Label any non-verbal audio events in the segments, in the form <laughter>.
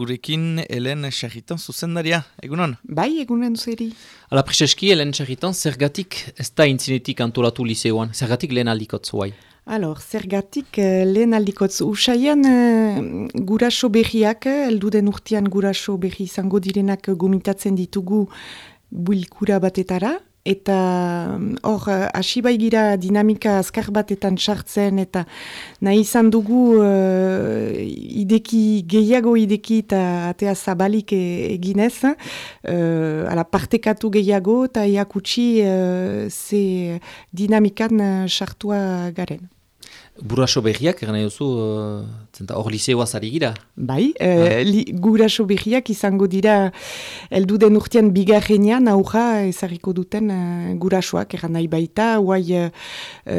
gurekin Helen Sarritan zuzendaria, egunon? Bai, egunen zeri. Ala, Prezeski, Helen Sarritan, zergatik ez da intzinetik antolatu liseoan? Zergatik lehen aldikotz guai? Alor, zergatik eh, lehen aldikotz usaian uh, guraso berriak, elduden urtean guraso berri izango direnak gomitatzen ditugu bilkura batetara, eta mm, hor hasi gira dinamika azkar batetan sartzen eta nahi izan dugu uh, ideki gehiago ideki eta atea zabalik e, eginez uh, ala partekatu gehiago eta iakutsi uh, ze dinamikan sartua garen. Buraso behiak, egan nahi duzu, uh, hor liseoa zari gira? Bai, uh, li, guraso behiak izango dira eldu den urtean bigarrenean aurra ezarriko duten uh, gurasoak, egan nahi baita, guai uh,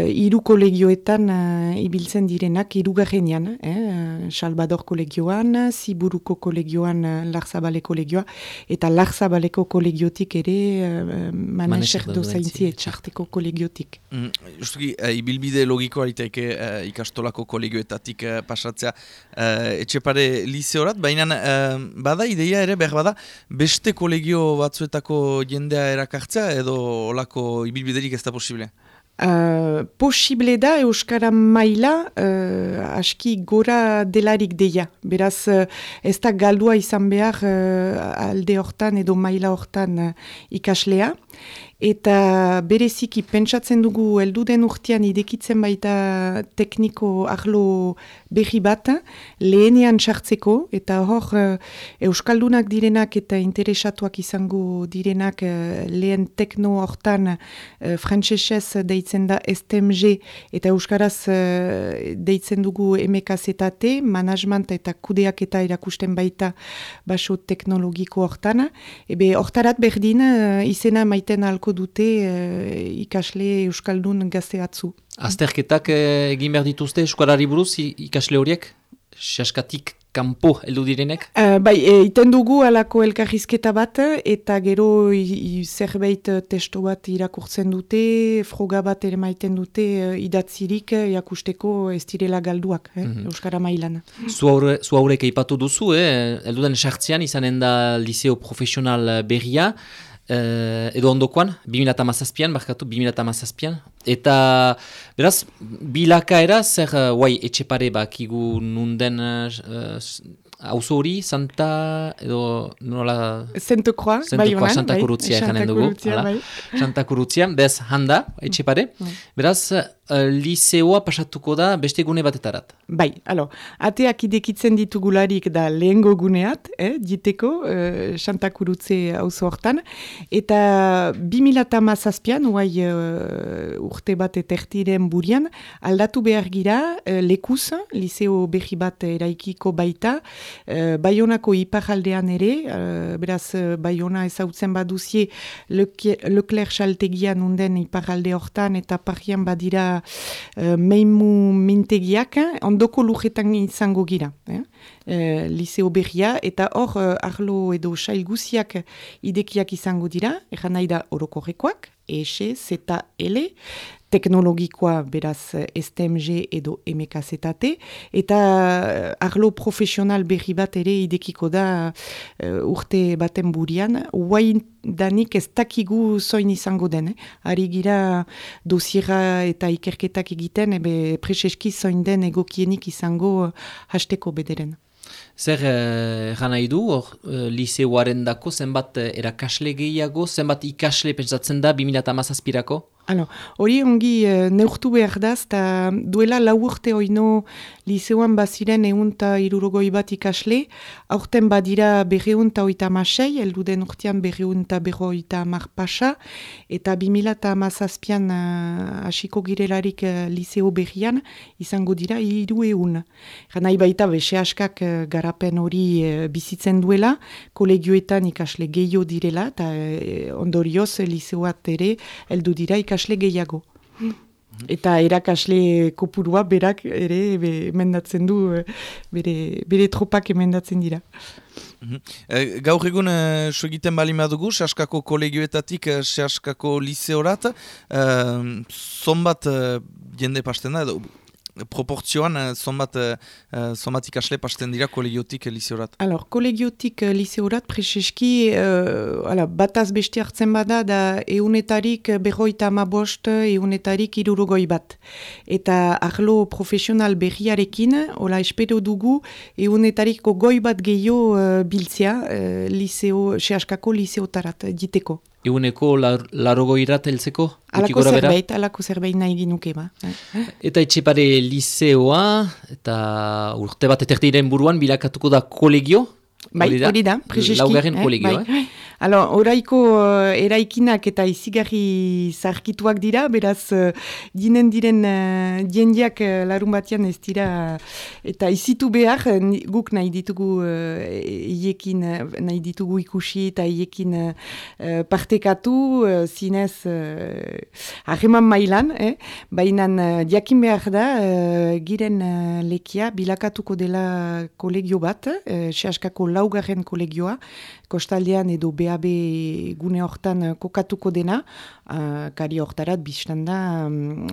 iru kolegioetan uh, ibiltzen direnak irugarrenean, eh? Salvador kolegioan, Ziburuko kolegioan uh, Larzabale kolegioa, eta Larzabaleko kolegiotik ere uh, maneser dozaintzi etxarteko kolegiotik. Mm, justuki, uh, ibilbide logikoa itaike uh, ikastolako kolegioetatik uh, pasatzea uh, etxepare liseorat, baina uh, bada ideia ere behar bada beste kolegio batzuetako jendea erakartzea edo olako ibilbiderik ez da posible? Uh, posible da Euskara maila uh, aski gora delarik deia. Beraz uh, ez da galdua izan behar alde hortan edo maila hortan ikaslea eta bereziki pentsatzen dugu elduden urtean idekitzen baita tekniko arlo berri bat, lehenean sartzeko, eta hor uh, Euskaldunak direnak eta interesatuak izango direnak uh, lehen tekno hortan uh, frantsesez deitzen da STMG eta Euskaraz deitzen dugu MKZT, management eta kudeak eta erakusten baita baso teknologiko hortan. Ebe hortarat berdin izena maiten alko dute uh, ikasle Euskaldun gazte atzu. Azterketak uh, egin behar dituzte Euskarari buruz ikasle horiek? Seaskatik kanpo heldu direnek? Uh, bai, e, iten dugu alako elkarrizketa bat eta gero zerbait testo bat irakurtzen dute, froga bat ere maiten dute idatzirik jakusteko ez direla galduak, eh, mm -hmm. Euskara mailan. Zu haurek eipatu duzu, eh? eldudan sartzean izanen da liceo profesional berria, Uh, edo ondokoan, 2008an, barkatu 2008an. Eta, beraz, bilakaera, zer, uh, guai, etxepare bakigu nunden uh, Auzo hori, Santa, edo nola... Santa Croix, bai honan. Santa Kurutzia bai, ekanen dugu. Bai. Santa Kurutzia, bez handa, etxepare. Bai. Beraz, uh, liseoa pasatuko da beste gune batetarat. Bai, alo, ateak idekitzen ditugularik da lehengo guneat, eh, diteko, uh, Santa Kurutze auzo hortan. Eta 2000 zazpian, uai uh, urte bat etertiren burian, aldatu behar gira uh, lekuz, liseo behi bat eraikiko baita, Uh, Baionako iparaldean ere, uh, beraz uh, Baiona ezautzen baduzie Leclerc saltegian unden iparalde hortan eta parian badira uh, meimu mintegiak, ondoko lujetan izango gira. Eh? Uh, Liseo berria eta hor uh, arlo edo sail guziak idekiak izango dira, eran nahi da orokorrekoak, ESE, ELE, teknologikoa beraz STMG edo MKZT, eta uh, arlo profesional berri bat ere idekiko da uh, urte baten burian, guain danik ez dakigu zoin izango den, eh? ari gira dosiera eta ikerketak egiten, ebe preseski zoin den egokienik izango hasteko bederen. Zer eh, gana idu, hor, eh, liseoaren dako, zenbat eh, erakasle gehiago, zenbat ikasle pentsatzen da 2008-azpirako? Hori ongi uh, neurtu behar da, eta duela lau urte oino liseoan baziren eunta irurogoi bat ikasle, aurten badira berreunta oita masei, elduden urtean berreunta berroita mar pasa, eta bimila eta amazazpian uh, asiko girelarik uh, liseo berrian, izango dira iru eun. Ganai baita bese askak uh, garapen hori uh, bizitzen duela, kolegioetan ikasle gehiago direla, eta uh, ondorioz liseoat ere eldu dira ikasle gehiago. Eta erakasle kopurua berak ere emendatzen du, eh, bere, bere tropak emendatzen dira. Mm gaur egun e, egiten bali madugu, Saskako kolegioetatik Saskako liseorat, zonbat jende pasten da, edo proportzioan, zonbat, uh, zonbat ikasle pasten dira kolegiotik uh, liseorat? Alors, kolegiotik liseorat, preseski, uh, bataz beste hartzen bada, da eunetarik berroita amabost, eunetarik irurugoi bat. Eta arlo profesional berriarekin, hola espero dugu, eunetarik goi bat gehiago uh, biltzea, uh, liseo, sehaskako liseotarat, diteko. Eguneko lar, larogo irat heltzeko? Alako zerbait, alako zerbait nahi ginuke ba. Eta etxepare liseoa, eta urte bat eterdiren buruan bilakatuko da kolegio? Bai, hori da, prezeski. Laugarren eh, kolegio, bai. eh? Alors, oraiko uh, eraikinak eta izigarri zarkituak dira, beraz, uh, dinen diren uh, diendiak uh, larun batean ez dira, eta izitu behar, guk nahi ditugu uh, iekin, nahi ditugu ikusi eta iekin uh, partekatu, uh, zinez, uh, mailan, eh? baina uh, diakin behar da, uh, giren uh, lekia bilakatuko dela kolegio bat, uh, sehaskako laugarren kolegioa, kostaldean edo BAB gune hortan eh, kokatuko dena, uh, kari hortarat biztan da um,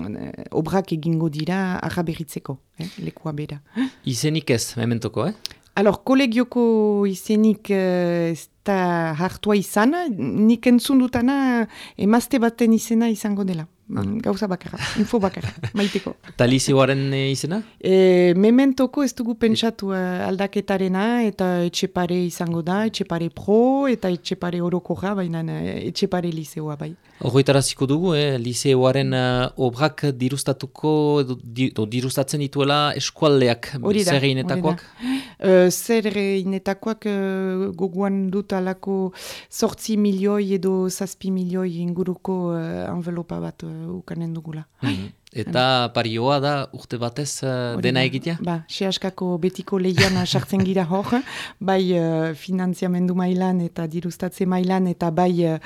obrak egingo dira arraberritzeko, eh, lekua bera. Izenik ez, mementoko, eh? Alor, kolegioko izenik uh, ez da hartua izan, nik entzun dutana emazte baten izena izango dela. Mm, gauza bakarra, info bakarra, <laughs> maiteko. Eta lizioaren eh, izena? E, mementoko ez dugu pentsatu uh, aldaketarena eta etxepare izango da, etxepare pro eta etxepare orokoja, baina etxepare lizioa bai. Horretaraziko dugu, eh? lizioaren uh, obrak dirustatuko, edo, di, dirustatzen dituela eskualdeak, zer <gasps> Uh, zer inetakoak uh, goguan dut alako sortzi milioi edo zazpi milioi inguruko uh, envelopa bat ukanen dugula. Mhm. Eta parioa da urte batez uh, dena egitea? Ba, sehaskako betiko lehian <laughs> sartzen gira hor, bai uh, finanziamendu mailan eta dirustatze mailan eta bai uh,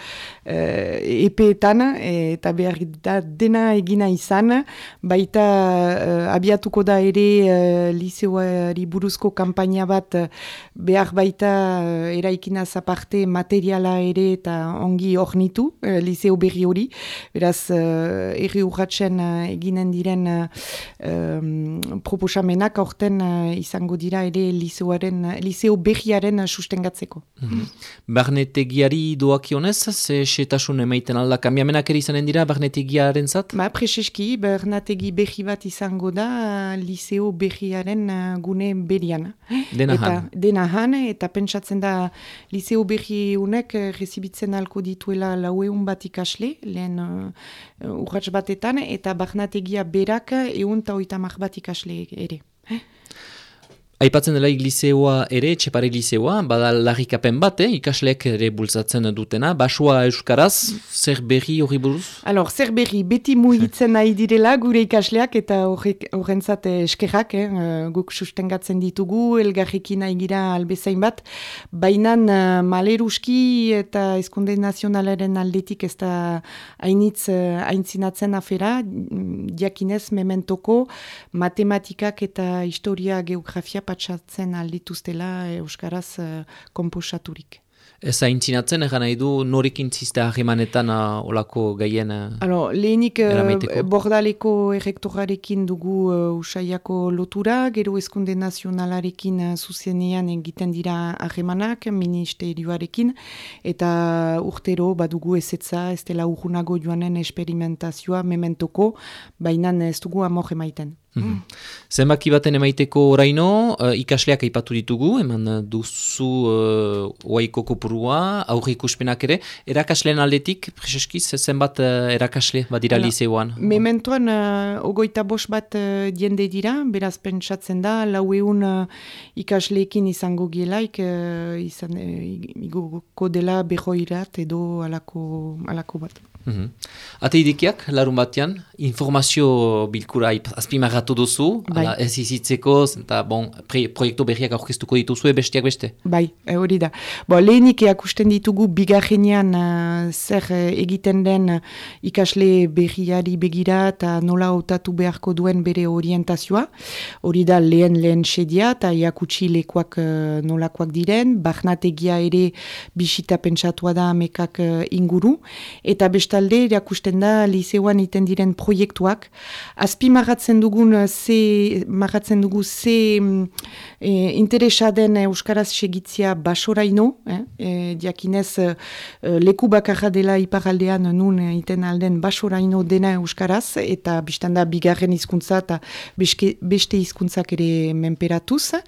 epeetan eta behar da dena egina izan, baita uh, abiatuko da ere uh, liseoari buruzko kampaina bat behar baita uh, eraikina zaparte materiala ere eta ongi ornitu, uh, liseo berri hori, beraz uh, erri urratzen eginen diren uh, proposamenak aurten uh, izango dira ere liseoaren, liseo behiaren sustengatzeko. Mm -hmm. Barnetegiari doakionez, ze setasun emaiten alda kamiamenak ere izanen dira barnetegiaren zat? Ba, preseski, barnetegi behi bat izango da liseo behiaren gune berian. Dena han. Eta pentsatzen da liseo behi unek rezibitzen alko dituela laueun bat ikasle, lehen uh, urratx batetan, eta barnet egia berak egun eta oita bat ikasle ere. Aipatzen dela liseoa ere, txepare liseoa, bada larrikapen bat, eh? ikasleek ere bultzatzen dutena. Basua Euskaraz, zer berri hori buruz? Alors, zer berri, beti mugitzen nahi direla gure ikasleak eta horrentzat eskerrak, eh? guk sustengatzen ditugu, elgarrekin nahi gira albezain bat. Baina maleruski eta eskunde nazionalaren aldetik ez da hainitz haintzinatzen afera, diakinez mementoko matematikak eta historia geografia patxatzen aldituztela Euskaraz uh, komposaturik. Ez haintzinatzen, egan nahi du norik intziste ahemanetan uh, olako gaien uh, Alors, Lehenik uh, bordaleko errektorarekin dugu uh, usaiako lotura, gero eskunde nazionalarekin uh, zuzenean egiten dira ahemanak, ministerioarekin, eta urtero badugu ezetza, ez dela urgunago joanen esperimentazioa mementoko, baina ez dugu amor emaiten. Mm. Zenbaki baten emaiteko oraino, uh, ikasleak aipatu ditugu, eman duzu uh, oaiko kopurua, aurri ikuspenak ere, erakasleen aldetik, prezeskiz, zenbat uh, erakasle badira Hala, liseoan? Mementoan, uh, ogoita bos bat uh, diende dira, beraz pentsatzen da, lau egun uh, ikasleekin izango gielaik, uh, izan, uh, igoko dela behoirat edo alako, alako bat. Mm -hmm. Ate idikiak, larun batean, informazio bilkura azpimarratu duzu, bai. ala ez izitzeko, eta bon, proiektu berriak aurkeztuko dituzu, bestiak beste? Bai, e, hori da. Bo, lehenik eakusten ditugu bigarrenean uh, zer uh, egiten den uh, ikasle berriari begira eta nola otatu beharko duen bere orientazioa. Hori da lehen lehen sedia eta eakutsi lekuak uh, nolakoak diren, barnategia ere bisita pentsatua da amekak uh, inguru, eta beste bestalde irakusten da liseoan iten diren proiektuak. Azpi marratzen dugun ze, marratzen dugu ze mm, e, interesa den Euskaraz segitzia basoraino, eh? e, diakinez e, leku bakarra dela iparaldean nun iten alden basoraino dena Euskaraz, eta biztanda bigarren hizkuntza eta beste hizkuntzak ere menperatuz.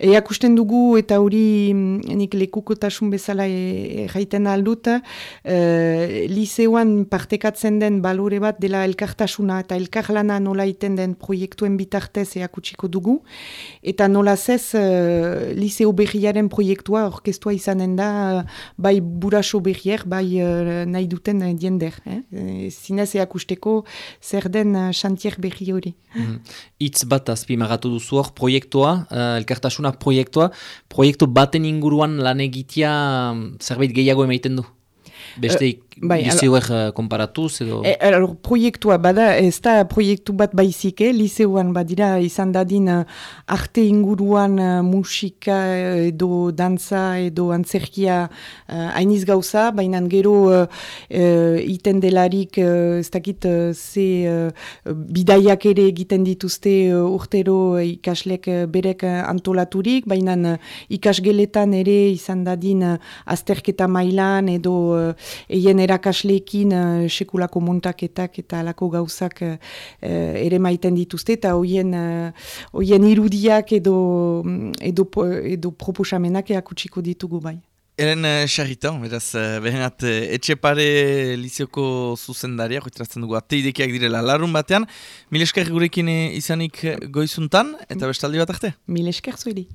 Eakusten dugu eta hori mm, nik lekukotasun bezala jaiten e, aldut, e, liseoan partekatzen den balore bat dela elkartasuna eta elkarlana nola iten den proiektuen bitartez eakutsiko dugu, eta nola zez uh, liseo berriaren proiektua orkestua izanen da bai buraso berrier, bai uh, nahi duten diender. Eh? E, zinez eakusteko zer den uh, xantier berri hori. Mm Itz bat azpimagatu duzu hor proiektua, uh, elkartasuna proiektua, proiektu baten inguruan lan egitea zerbait gehiago emaiten du? Beste uh, bai, liceoek uh, konparatuz edo? E, proiektua bada, ez da proiektu bat baizik, eh? liceoan badira izan dadin uh, arte inguruan uh, musika edo dantza edo antzerkia hainiz gauza, baina gero uh, iten delarik ez dakit ze bidaiak ere egiten dituzte urtero ikaslek berek antolaturik, baina ikasgeletan ere izan dadin azterketa mailan edo uh, eien erakasleekin uh, sekulako montaketak eta alako gauzak uh, ere maiten dituzte eta hoien uh, irudiak edo, edo, edo proposamenak eakutsiko ditugu bai. Eren uh, beraz, uh, behenat, uh, etxe pare lizioko zuzendaria, joitrazten dugu, ateidekiak direla larun batean. Mileskar gurekin izanik goizuntan, eta bestaldi bat arte? Mileskar zuili.